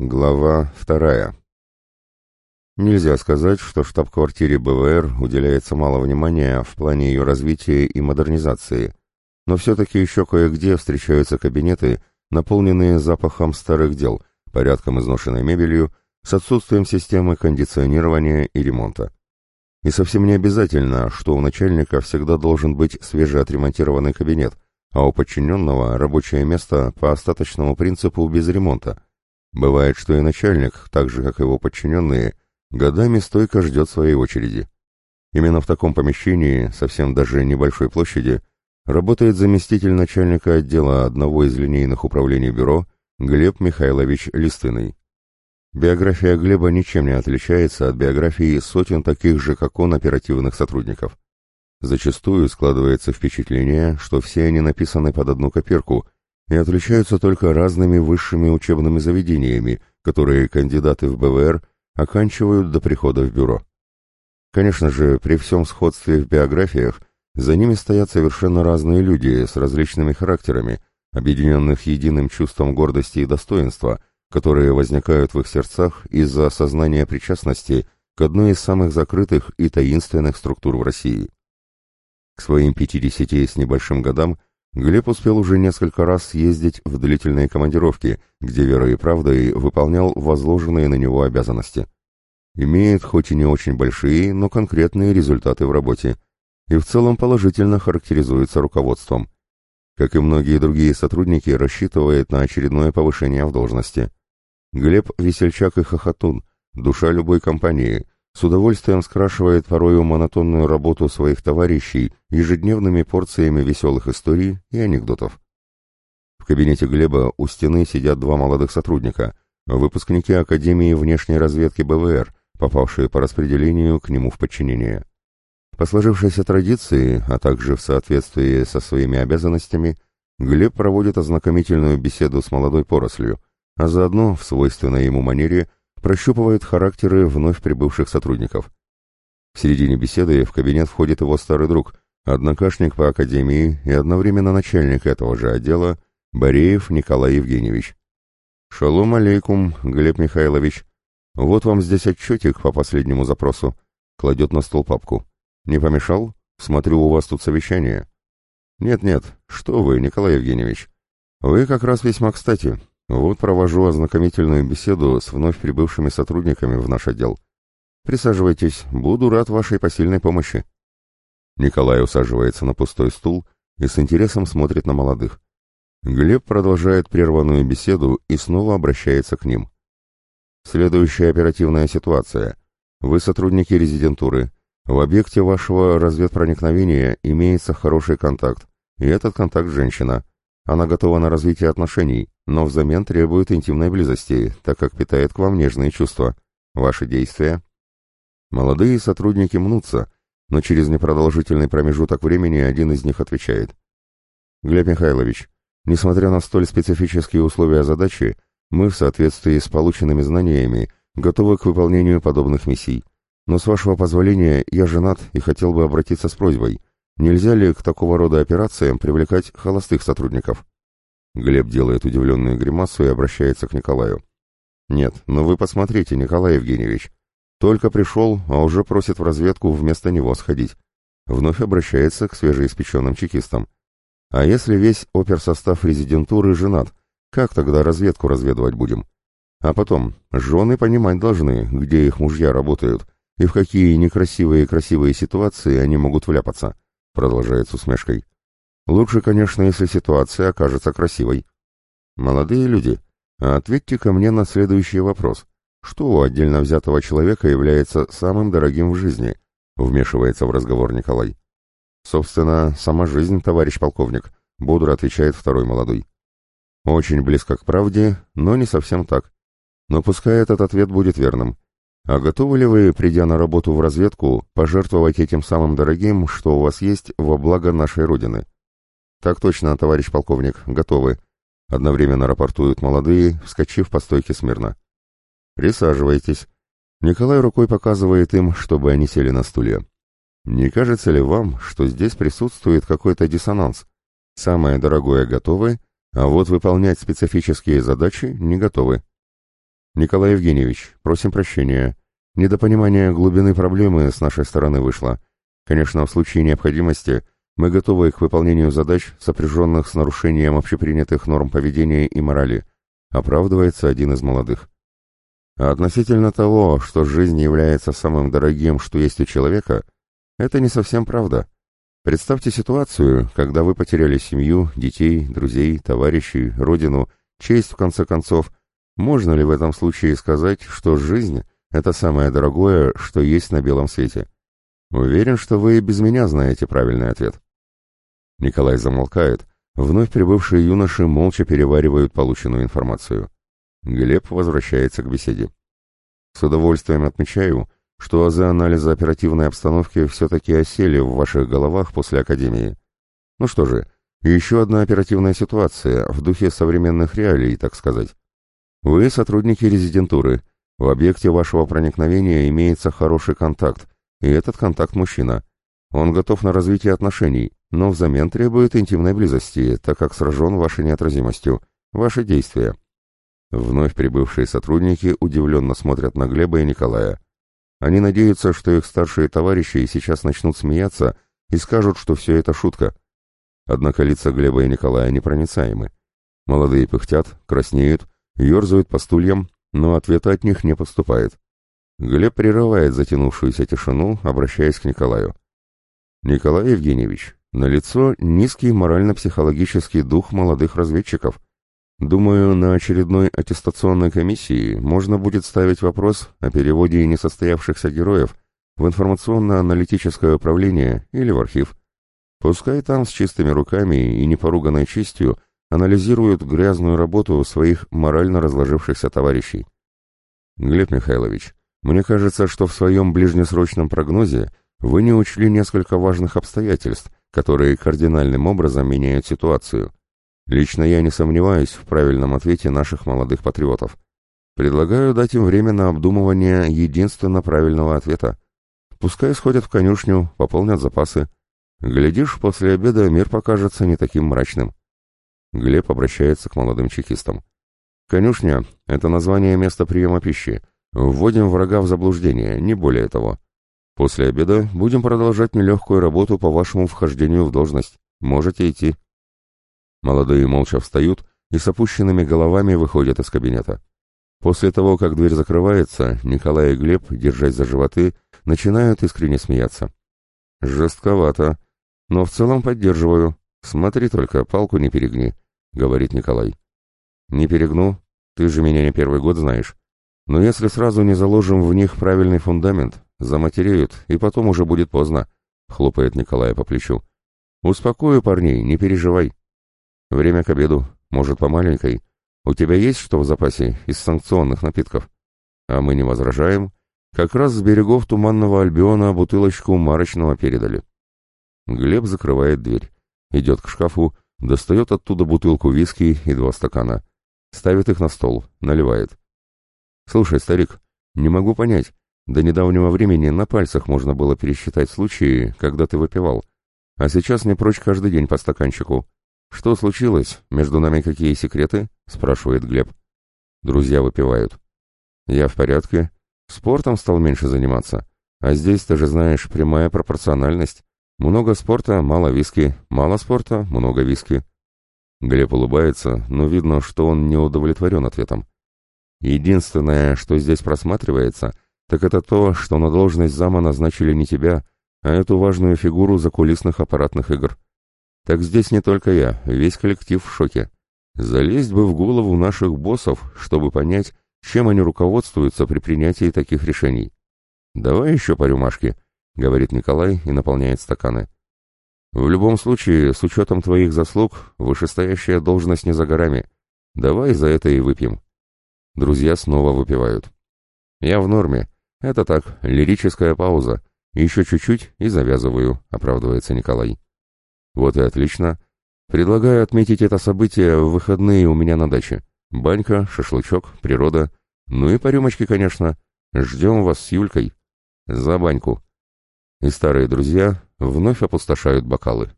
Глава вторая. Нельзя сказать, что штаб-квартире БВР уделяется мало внимания в плане ее развития и модернизации, но все-таки еще кое-где встречаются кабинеты, наполненные запахом старых дел, порядком изношенной мебелью, с отсутствием системы кондиционирования и ремонта. И совсем не обязательно, что у начальника всегда должен быть свежеотремонтированный кабинет, а у подчиненного рабочее место по остаточному принципу без ремонта – Бывает, что и начальник, так же как его подчиненные, годами стойко ждет своей очереди. Именно в таком помещении, совсем даже небольшой площади, работает заместитель начальника отдела одного из линейных управлений бюро Глеб Михайлович Листыный. Биография Глеба ничем не отличается от биографии сотен таких же, как он, оперативных сотрудников. Зачастую складывается впечатление, что все они написаны под одну копирку – и отличаются только разными высшими учебными заведениями, которые кандидаты в БВР оканчивают до прихода в бюро. Конечно же, при всем сходстве в биографиях за ними стоят совершенно разные люди с различными характерами, объединенных единым чувством гордости и достоинства, которые возникают в их сердцах из-за осознания причастности к одной из самых закрытых и таинственных структур в России. К своим 50 с небольшим годам Глеб успел уже несколько раз съездить в длительные командировки, где верой и правдой выполнял возложенные на него обязанности. Имеет хоть и не очень большие, но конкретные результаты в работе, и в целом положительно характеризуется руководством. Как и многие другие сотрудники, рассчитывает на очередное повышение в должности. Глеб – весельчак и хохотун, душа любой компании – с удовольствием скрашивает порою монотонную работу своих товарищей ежедневными порциями веселых историй и анекдотов. В кабинете Глеба у стены сидят два молодых сотрудника, выпускники Академии внешней разведки БВР, попавшие по распределению к нему в подчинение. По сложившейся традиции, а также в соответствии со своими обязанностями, Глеб проводит ознакомительную беседу с молодой порослью, а заодно, в свойственной ему манере, прощупывает характеры вновь прибывших сотрудников. В середине беседы в кабинет входит его старый друг, однокашник по академии и одновременно начальник этого же отдела, Бореев Николай Евгеньевич. «Шалом алейкум, Глеб Михайлович. Вот вам здесь отчетик по последнему запросу». Кладет на стол папку. «Не помешал? Смотрю, у вас тут совещание». «Нет-нет, что вы, Николай Евгеньевич. Вы как раз весьма кстати. Вот провожу ознакомительную беседу с вновь прибывшими сотрудниками в наш отдел. Присаживайтесь, буду рад вашей посильной помощи. Николай усаживается на пустой стул и с интересом смотрит на молодых. Глеб продолжает прерванную беседу и снова обращается к ним. Следующая оперативная ситуация. Вы сотрудники резидентуры. В объекте вашего разведпроникновения имеется хороший контакт, и этот контакт женщина. Она готова на развитие отношений, но взамен требует интимной близости, так как питает к вам нежные чувства. Ваши действия? Молодые сотрудники мнутся, но через непродолжительный промежуток времени один из них отвечает. Глеб Михайлович, несмотря на столь специфические условия задачи, мы в соответствии с полученными знаниями готовы к выполнению подобных миссий. Но с вашего позволения я женат и хотел бы обратиться с просьбой – Нельзя ли к такого рода операциям привлекать холостых сотрудников? Глеб делает удивленную гримасу и обращается к Николаю. Нет, но вы посмотрите, Николай Евгеньевич. Только пришел, а уже просит в разведку вместо него сходить. Вновь обращается к свежеиспеченным чекистам. А если весь оперсостав резидентуры женат, как тогда разведку разведывать будем? А потом, жены понимать должны, где их мужья работают, и в какие некрасивые и красивые ситуации они могут вляпаться продолжает с усмешкой. Лучше, конечно, если ситуация окажется красивой. Молодые люди, ответьте ко мне на следующий вопрос. Что у отдельно взятого человека является самым дорогим в жизни? Вмешивается в разговор Николай. Собственно, сама жизнь, товарищ полковник, бодро отвечает второй молодой. Очень близко к правде, но не совсем так. Но пускай этот ответ будет верным. А готовы ли вы, придя на работу в разведку, пожертвовать этим самым дорогим, что у вас есть, во благо нашей Родины? Так точно, товарищ полковник, готовы. Одновременно рапортуют молодые, вскочив по стойке смирно. Присаживайтесь. Николай рукой показывает им, чтобы они сели на стулья. Не кажется ли вам, что здесь присутствует какой-то диссонанс? Самое дорогое готовы, а вот выполнять специфические задачи не готовы. Николай Евгеньевич, просим прощения. Недопонимание глубины проблемы с нашей стороны вышло. Конечно, в случае необходимости мы готовы к выполнению задач, сопряженных с нарушением общепринятых норм поведения и морали, оправдывается один из молодых. А относительно того, что жизнь является самым дорогим, что есть у человека, это не совсем правда. Представьте ситуацию, когда вы потеряли семью, детей, друзей, товарищей, родину, честь в конце концов. Можно ли в этом случае сказать, что жизнь — это самое дорогое, что есть на белом свете? Уверен, что вы и без меня знаете правильный ответ. Николай замолкает. Вновь прибывшие юноши молча переваривают полученную информацию. Глеб возвращается к беседе. С удовольствием отмечаю, что азы анализа оперативной обстановки все-таки осели в ваших головах после Академии. Ну что же, еще одна оперативная ситуация, в духе современных реалий, так сказать. Вы сотрудники резидентуры. В объекте вашего проникновения имеется хороший контакт, и этот контакт мужчина. Он готов на развитие отношений, но взамен требует интимной близости, так как сражен вашей неотразимостью. Ваши действия. Вновь прибывшие сотрудники удивленно смотрят на Глеба и Николая. Они надеются, что их старшие товарищи сейчас начнут смеяться и скажут, что все это шутка. Однако лица Глеба и Николая непроницаемы. Молодые пыхтят, краснеют, ерзают по стульям, но ответа от них не поступает. Глеб прерывает затянувшуюся тишину, обращаясь к Николаю. «Николай Евгеньевич, налицо низкий морально-психологический дух молодых разведчиков. Думаю, на очередной аттестационной комиссии можно будет ставить вопрос о переводе несостоявшихся героев в информационно-аналитическое управление или в архив. Пускай там с чистыми руками и непоруганной честью анализируют грязную работу своих морально разложившихся товарищей. Глеб Михайлович, мне кажется, что в своем ближнесрочном прогнозе вы не учли несколько важных обстоятельств, которые кардинальным образом меняют ситуацию. Лично я не сомневаюсь в правильном ответе наших молодых патриотов. Предлагаю дать им время на обдумывание единственно правильного ответа. Пускай сходят в конюшню, пополнят запасы. Глядишь, после обеда мир покажется не таким мрачным. Глеб обращается к молодым чекистам. Конюшня — это название места приема пищи. Вводим врага в заблуждение, не более того. После обеда будем продолжать нелегкую работу по вашему вхождению в должность. Можете идти. Молодые молча встают и с опущенными головами выходят из кабинета. После того, как дверь закрывается, Николай и Глеб, держась за животы, начинают искренне смеяться. «Жестковато, но в целом поддерживаю. Смотри только, палку не перегни», — говорит Николай. «Не перегну, ты же меня не первый год знаешь. Но если сразу не заложим в них правильный фундамент, заматереют, и потом уже будет поздно», — хлопает Николай по плечу. «Успокою парней, не переживай». Время к обеду, может, по маленькой. У тебя есть что в запасе из санкционных напитков? А мы не возражаем. Как раз с берегов Туманного Альбиона бутылочку марочного передали. Глеб закрывает дверь. Идет к шкафу, достает оттуда бутылку виски и два стакана. Ставит их на стол, наливает. «Слушай, старик, не могу понять. До недавнего времени на пальцах можно было пересчитать случаи, когда ты выпивал. А сейчас не прочь каждый день по стаканчику. «Что случилось? Между нами какие секреты?» — спрашивает Глеб. Друзья выпивают. «Я в порядке. Спортом стал меньше заниматься. А здесь, ты же знаешь, прямая пропорциональность. Много спорта, мало виски. Мало спорта, много виски». Глеб улыбается, но видно, что он не удовлетворен ответом. «Единственное, что здесь просматривается, так это то, что на должность зама назначили не тебя, а эту важную фигуру закулисных аппаратных игр. Так здесь не только я, весь коллектив в шоке. Залезть бы в голову наших боссов, чтобы понять, чем они руководствуются при принятии таких решений. «Давай еще по рюмашке», — говорит Николай и наполняет стаканы. «В любом случае, с учетом твоих заслуг, вышестоящая должность не за горами. Давай за это и выпьем». Друзья снова выпивают. «Я в норме. Это так, лирическая пауза. Еще чуть-чуть и завязываю», — оправдывается Николай. Вот и отлично. Предлагаю отметить это событие в выходные у меня на даче. Банька, шашлычок, природа. Ну и по рюмочке, конечно. Ждем вас с Юлькой. За баньку. И старые друзья вновь опустошают бокалы.